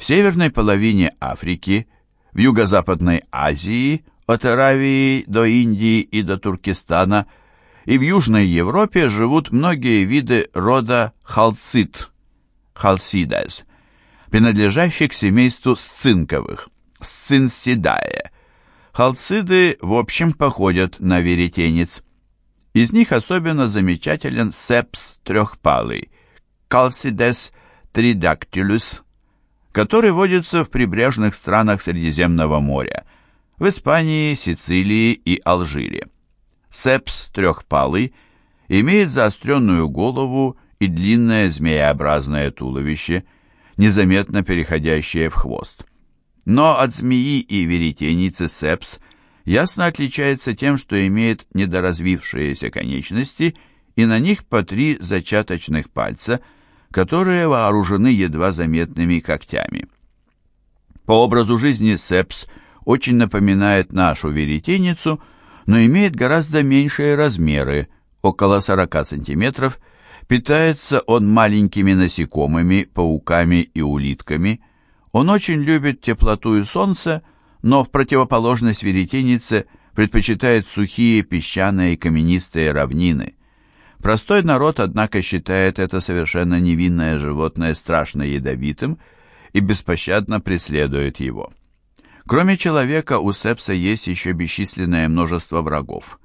В северной половине Африки, в юго-западной Азии, от Аравии до Индии и до Туркестана, и в Южной Европе живут многие виды рода халцит, халсидес, принадлежащих к семейству сцинковых, сцинсидае. Халциды в общем походят на веретенец. Из них особенно замечателен сепс трехпалый, Calcides tridactylus, который водится в прибрежных странах Средиземного моря, в Испании, Сицилии и Алжире. Сепс трехпалый имеет заостренную голову и длинное змееобразное туловище, незаметно переходящее в хвост. Но от змеи и веретеницы сепс ясно отличается тем, что имеет недоразвившиеся конечности и на них по три зачаточных пальца, которые вооружены едва заметными когтями. По образу жизни сепс очень напоминает нашу веретеницу, но имеет гораздо меньшие размеры, около 40 сантиметров, питается он маленькими насекомыми, пауками и улитками. Он очень любит теплоту и солнце, но в противоположность веретенице предпочитает сухие песчаные и каменистые равнины. Простой народ, однако, считает это совершенно невинное животное страшно ядовитым и беспощадно преследует его. Кроме человека, у Сепса есть еще бесчисленное множество врагов.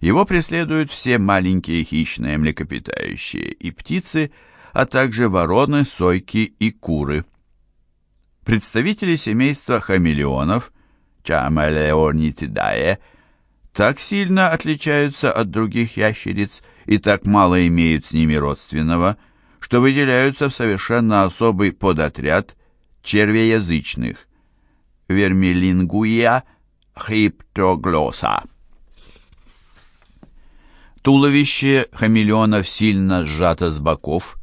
Его преследуют все маленькие хищные млекопитающие и птицы, а также вороны, сойки и куры. Представители семейства хамелеонов, Чамелеонитидае, так сильно отличаются от других ящериц и так мало имеют с ними родственного, что выделяются в совершенно особый подотряд червеязычных Вермилингуя хриптоглоса. Туловище хамелеонов сильно сжато с боков,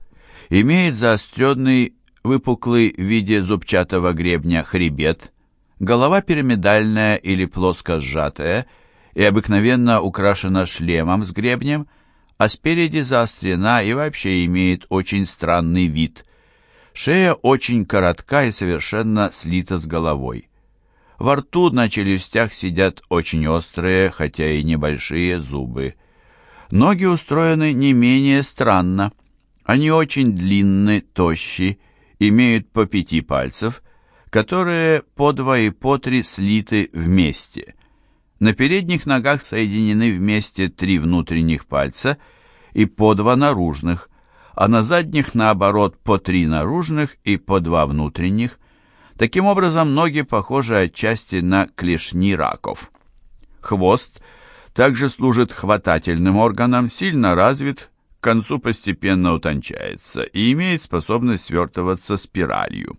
имеет заостренный, выпуклый в виде зубчатого гребня хребет, голова пирамидальная или плоско сжатая и обыкновенно украшена шлемом с гребнем, а спереди заострена и вообще имеет очень странный вид. Шея очень коротка и совершенно слита с головой. Во рту на челюстях сидят очень острые, хотя и небольшие зубы. Ноги устроены не менее странно. Они очень длинны, тощи, имеют по пяти пальцев, которые по два и по три слиты вместе. На передних ногах соединены вместе три внутренних пальца и по два наружных, а на задних, наоборот, по три наружных и по два внутренних. Таким образом, ноги похожи отчасти на клешни раков. Хвост – также служит хватательным органом, сильно развит, к концу постепенно утончается и имеет способность свертываться спиралью.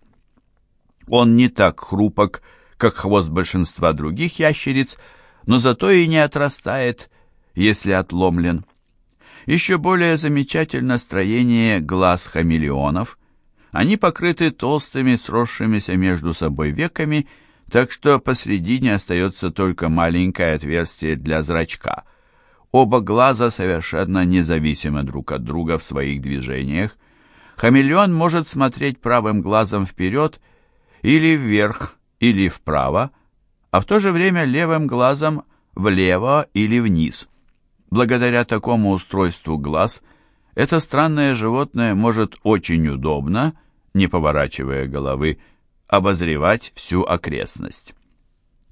Он не так хрупок, как хвост большинства других ящериц, но зато и не отрастает, если отломлен. Еще более замечательно строение глаз хамелеонов. Они покрыты толстыми, сросшимися между собой веками так что посредине остается только маленькое отверстие для зрачка. Оба глаза совершенно независимы друг от друга в своих движениях. Хамелеон может смотреть правым глазом вперед или вверх, или вправо, а в то же время левым глазом влево или вниз. Благодаря такому устройству глаз это странное животное может очень удобно, не поворачивая головы, обозревать всю окрестность.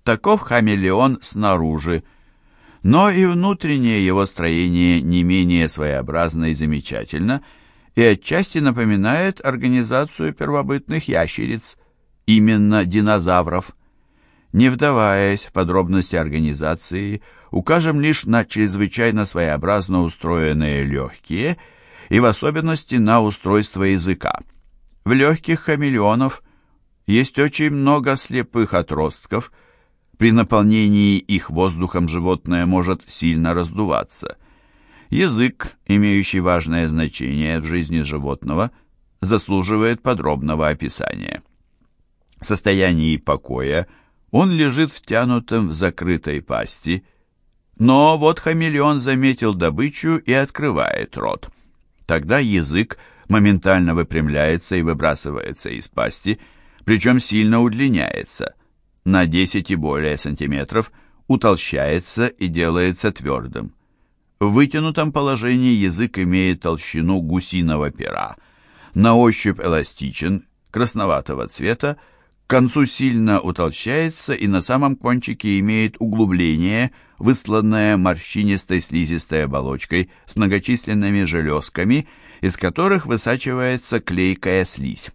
Таков хамелеон снаружи, но и внутреннее его строение не менее своеобразно и замечательно, и отчасти напоминает организацию первобытных ящериц, именно динозавров. Не вдаваясь в подробности организации, укажем лишь на чрезвычайно своеобразно устроенные легкие и в особенности на устройство языка. В легких хамелеонов – есть очень много слепых отростков. При наполнении их воздухом животное может сильно раздуваться. Язык, имеющий важное значение в жизни животного, заслуживает подробного описания. В состоянии покоя он лежит втянутым в закрытой пасти, но вот хамелеон заметил добычу и открывает рот. Тогда язык моментально выпрямляется и выбрасывается из пасти – причем сильно удлиняется, на 10 и более сантиметров, утолщается и делается твердым. В вытянутом положении язык имеет толщину гусиного пера, на ощупь эластичен, красноватого цвета, к концу сильно утолщается и на самом кончике имеет углубление, высланное морщинистой слизистой оболочкой с многочисленными железками, из которых высачивается клейкая слизь.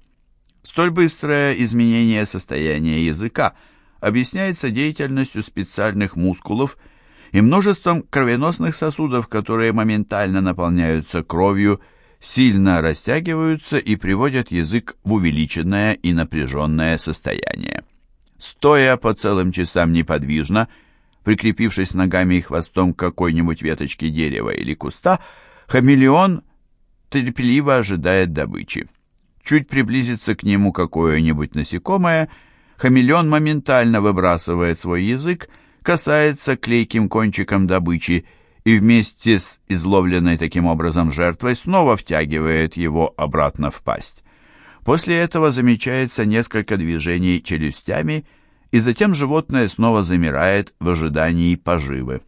Столь быстрое изменение состояния языка объясняется деятельностью специальных мускулов и множеством кровеносных сосудов, которые моментально наполняются кровью сильно растягиваются и приводят язык в увеличенное и напряженное состояние. Стоя по целым часам неподвижно, прикрепившись ногами и хвостом к какой-нибудь веточке дерева или куста, хамелеон терпеливо ожидает добычи. Чуть приблизится к нему какое-нибудь насекомое, хамелеон моментально выбрасывает свой язык, касается клейким кончиком добычи и вместе с изловленной таким образом жертвой снова втягивает его обратно в пасть. После этого замечается несколько движений челюстями, и затем животное снова замирает в ожидании поживы.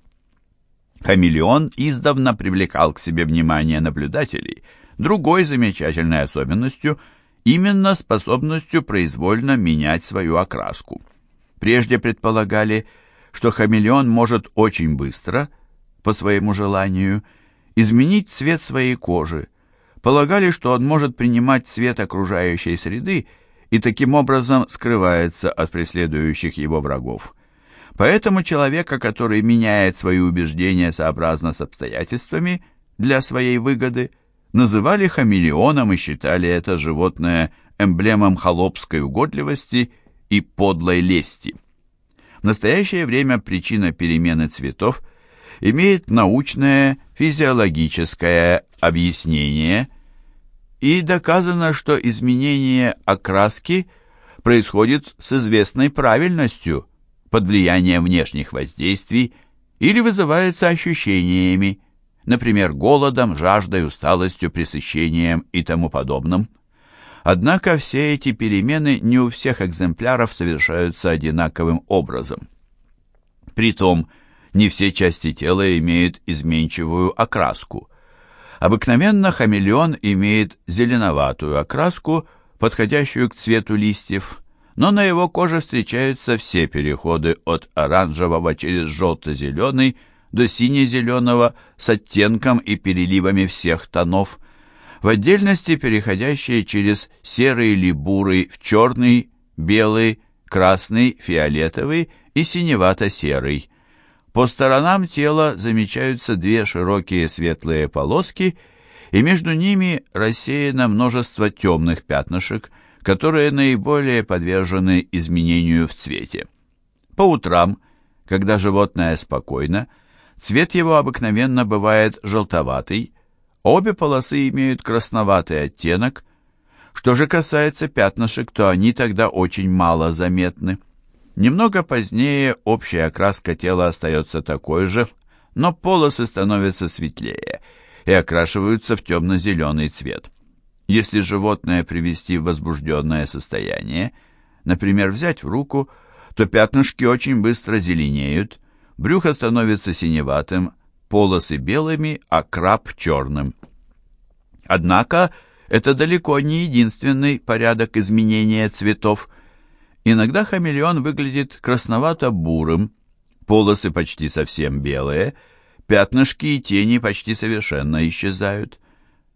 Хамелеон издавна привлекал к себе внимание наблюдателей другой замечательной особенностью – именно способностью произвольно менять свою окраску. Прежде предполагали, что хамелеон может очень быстро – по своему желанию, изменить цвет своей кожи, полагали, что он может принимать цвет окружающей среды и таким образом скрывается от преследующих его врагов. Поэтому человека, который меняет свои убеждения сообразно с обстоятельствами для своей выгоды, называли хамелеоном и считали это животное эмблемом холопской угодливости и подлой лести. В настоящее время причина перемены цветов – имеет научное физиологическое объяснение и доказано, что изменение окраски происходит с известной правильностью под влиянием внешних воздействий или вызывается ощущениями, например, голодом, жаждой, усталостью, пресыщением и тому подобным. Однако все эти перемены не у всех экземпляров совершаются одинаковым образом. Притом, не все части тела имеют изменчивую окраску. Обыкновенно хамелеон имеет зеленоватую окраску, подходящую к цвету листьев, но на его коже встречаются все переходы от оранжевого через желто-зеленый до сине-зеленого с оттенком и переливами всех тонов, в отдельности переходящие через серый или бурый в черный, белый, красный, фиолетовый и синевато-серый. По сторонам тела замечаются две широкие светлые полоски, и между ними рассеяно множество темных пятнышек, которые наиболее подвержены изменению в цвете. По утрам, когда животное спокойно, цвет его обыкновенно бывает желтоватый, обе полосы имеют красноватый оттенок. Что же касается пятнышек, то они тогда очень мало заметны. Немного позднее общая окраска тела остается такой же, но полосы становятся светлее и окрашиваются в темно-зеленый цвет. Если животное привести в возбужденное состояние, например, взять в руку, то пятнышки очень быстро зеленеют, брюхо становится синеватым, полосы белыми, а краб черным. Однако это далеко не единственный порядок изменения цветов. Иногда хамелеон выглядит красновато-бурым, полосы почти совсем белые, пятнышки и тени почти совершенно исчезают.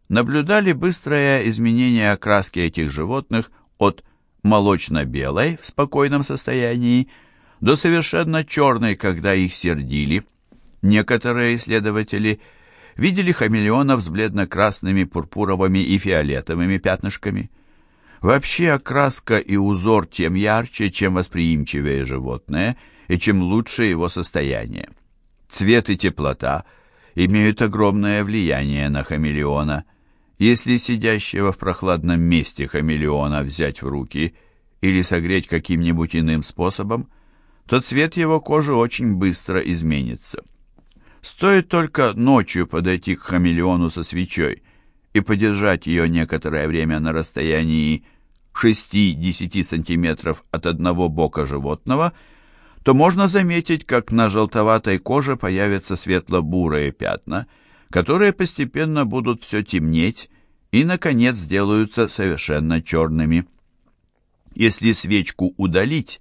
Наблюдали быстрое изменение окраски этих животных от молочно-белой в спокойном состоянии до совершенно черной, когда их сердили. Некоторые исследователи видели хамелеонов с бледно-красными, пурпуровыми и фиолетовыми пятнышками. Вообще окраска и узор тем ярче, чем восприимчивее животное и чем лучше его состояние. Цвет и теплота имеют огромное влияние на хамелеона. Если сидящего в прохладном месте хамелеона взять в руки или согреть каким-нибудь иным способом, то цвет его кожи очень быстро изменится. Стоит только ночью подойти к хамелеону со свечой – и подержать ее некоторое время на расстоянии 6-10 см от одного бока животного, то можно заметить, как на желтоватой коже появятся светло-бурые пятна, которые постепенно будут все темнеть и, наконец, сделаются совершенно черными. Если свечку удалить,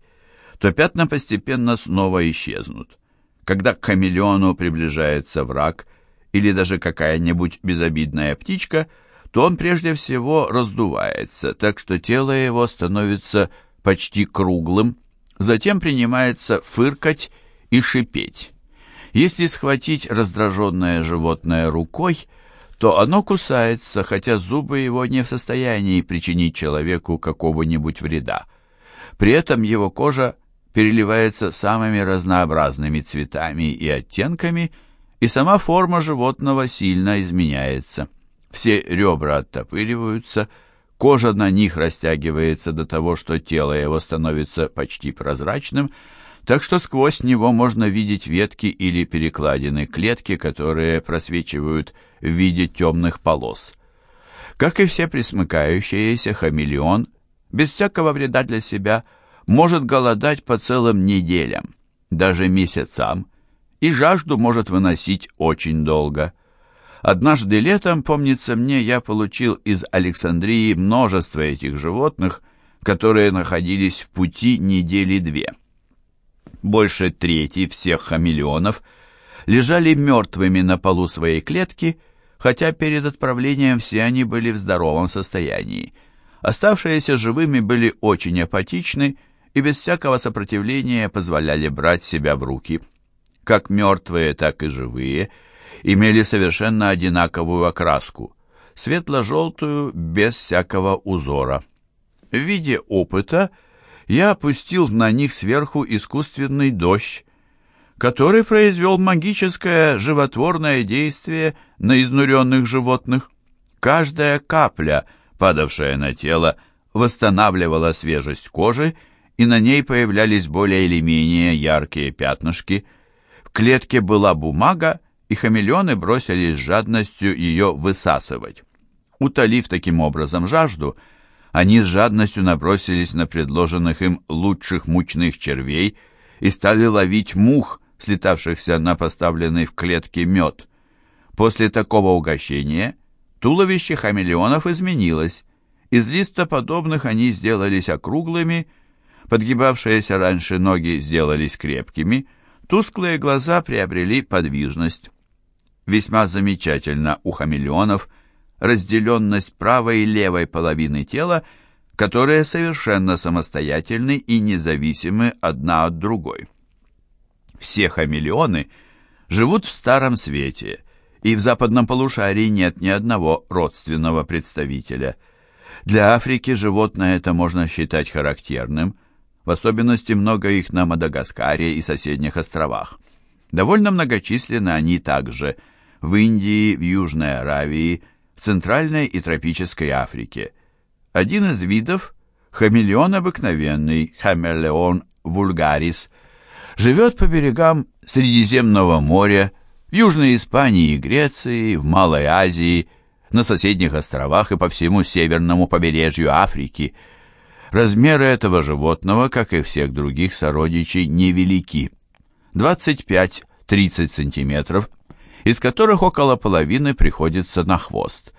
то пятна постепенно снова исчезнут. Когда к хамелеону приближается враг или даже какая-нибудь безобидная птичка, то он прежде всего раздувается, так что тело его становится почти круглым, затем принимается фыркать и шипеть. Если схватить раздраженное животное рукой, то оно кусается, хотя зубы его не в состоянии причинить человеку какого-нибудь вреда. При этом его кожа переливается самыми разнообразными цветами и оттенками, и сама форма животного сильно изменяется. Все ребра оттопыриваются, кожа на них растягивается до того, что тело его становится почти прозрачным, так что сквозь него можно видеть ветки или перекладины клетки, которые просвечивают в виде темных полос. Как и все присмыкающиеся, хамелеон, без всякого вреда для себя – может голодать по целым неделям, даже месяцам, и жажду может выносить очень долго. Однажды летом, помнится мне, я получил из Александрии множество этих животных, которые находились в пути недели две. Больше трети всех хамелеонов лежали мертвыми на полу своей клетки, хотя перед отправлением все они были в здоровом состоянии. Оставшиеся живыми были очень апатичны и без всякого сопротивления позволяли брать себя в руки. Как мертвые, так и живые имели совершенно одинаковую окраску, светло-желтую, без всякого узора. В виде опыта я опустил на них сверху искусственный дождь, который произвел магическое животворное действие на изнуренных животных. Каждая капля, падавшая на тело, восстанавливала свежесть кожи и на ней появлялись более или менее яркие пятнышки. Клетке была бумага, и хамелеоны бросились с жадностью ее высасывать. Утолив таким образом жажду, они с жадностью набросились на предложенных им лучших мучных червей и стали ловить мух, слетавшихся на поставленный в клетке мед. После такого угощения туловище хамелеонов изменилось. Из листоподобных они сделались округлыми Подгибавшиеся раньше ноги сделались крепкими, тусклые глаза приобрели подвижность. Весьма замечательно у хамелеонов разделенность правой и левой половины тела, которые совершенно самостоятельны и независимы одна от другой. Все хамелеоны живут в Старом Свете, и в западном полушарии нет ни одного родственного представителя. Для Африки животное это можно считать характерным – в особенности много их на Мадагаскаре и соседних островах. Довольно многочисленны они также в Индии, в Южной Аравии, в Центральной и Тропической Африке. Один из видов – хамелеон обыкновенный, хамелеон вульгарис, живет по берегам Средиземного моря, в Южной Испании и Греции, в Малой Азии, на соседних островах и по всему северному побережью Африки – Размеры этого животного, как и всех других сородичей, невелики. 25-30 сантиметров, из которых около половины приходится на хвост.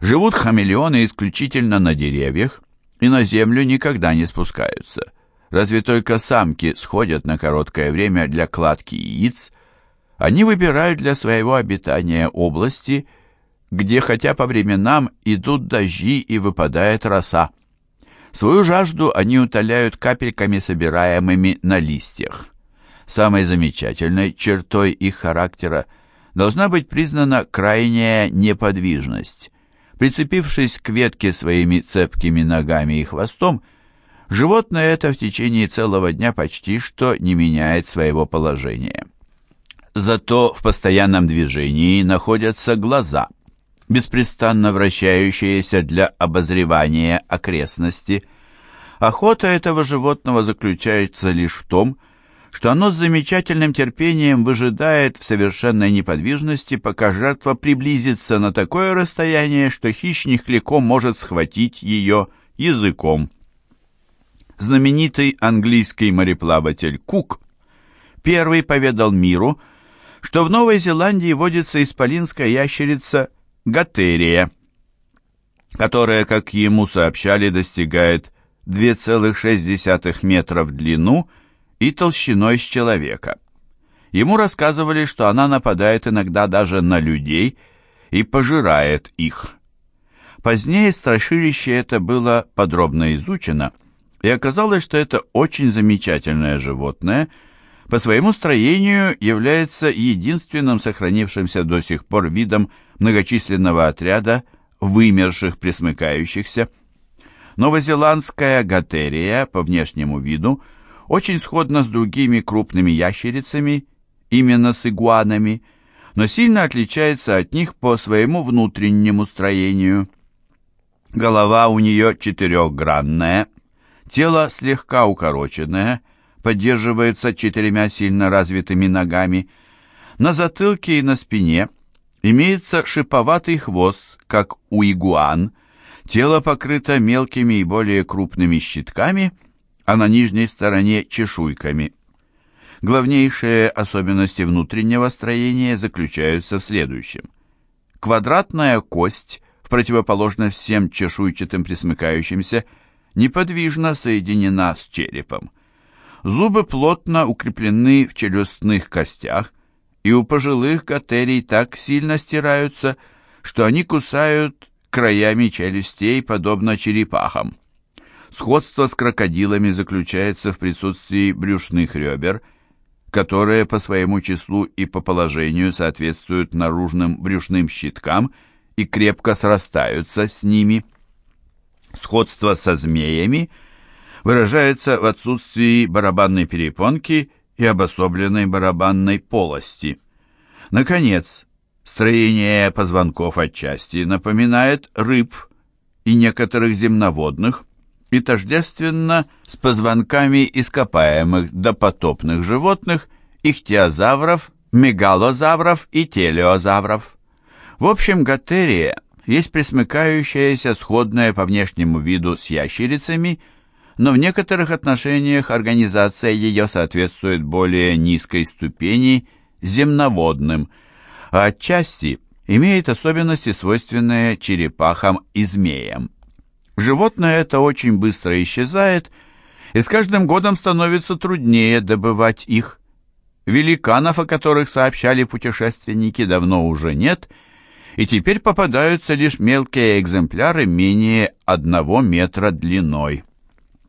Живут хамелеоны исключительно на деревьях и на землю никогда не спускаются. Разве только самки сходят на короткое время для кладки яиц. Они выбирают для своего обитания области, где хотя по временам идут дожди и выпадает роса. Свою жажду они утоляют капельками, собираемыми на листьях. Самой замечательной чертой их характера должна быть признана крайняя неподвижность. Прицепившись к ветке своими цепкими ногами и хвостом, животное это в течение целого дня почти что не меняет своего положения. Зато в постоянном движении находятся глаза – беспрестанно вращающееся для обозревания окрестности. Охота этого животного заключается лишь в том, что оно с замечательным терпением выжидает в совершенной неподвижности, пока жертва приблизится на такое расстояние, что хищник легко может схватить ее языком. Знаменитый английский мореплаватель Кук первый поведал миру, что в Новой Зеландии водится исполинская ящерица Гатерия, которая, как ему сообщали, достигает 2,6 метра в длину и толщиной с человека. Ему рассказывали, что она нападает иногда даже на людей и пожирает их. Позднее страшилище это было подробно изучено, и оказалось, что это очень замечательное животное – по своему строению является единственным сохранившимся до сих пор видом многочисленного отряда вымерших пресмыкающихся. Новозеландская готерия по внешнему виду очень сходна с другими крупными ящерицами, именно с игуанами, но сильно отличается от них по своему внутреннему строению. Голова у нее четырехгранная, тело слегка укороченное – поддерживается четырьмя сильно развитыми ногами. На затылке и на спине имеется шиповатый хвост, как у игуан. Тело покрыто мелкими и более крупными щитками, а на нижней стороне чешуйками. Главнейшие особенности внутреннего строения заключаются в следующем. Квадратная кость, в противоположность всем чешуйчатым присмыкающимся, неподвижно соединена с черепом. Зубы плотно укреплены в челюстных костях, и у пожилых готерий так сильно стираются, что они кусают краями челюстей, подобно черепахам. Сходство с крокодилами заключается в присутствии брюшных ребер, которые по своему числу и по положению соответствуют наружным брюшным щиткам и крепко срастаются с ними. Сходство со змеями – выражается в отсутствии барабанной перепонки и обособленной барабанной полости. Наконец, строение позвонков отчасти напоминает рыб и некоторых земноводных и тождественно с позвонками ископаемых допотопных животных, ихтиозавров, мегалозавров и телеозавров. В общем, готерия есть присмыкающаяся, сходная по внешнему виду с ящерицами – но в некоторых отношениях организация ее соответствует более низкой ступени земноводным, а отчасти имеет особенности, свойственные черепахам и змеям. Животное это очень быстро исчезает, и с каждым годом становится труднее добывать их. Великанов, о которых сообщали путешественники, давно уже нет, и теперь попадаются лишь мелкие экземпляры менее одного метра длиной.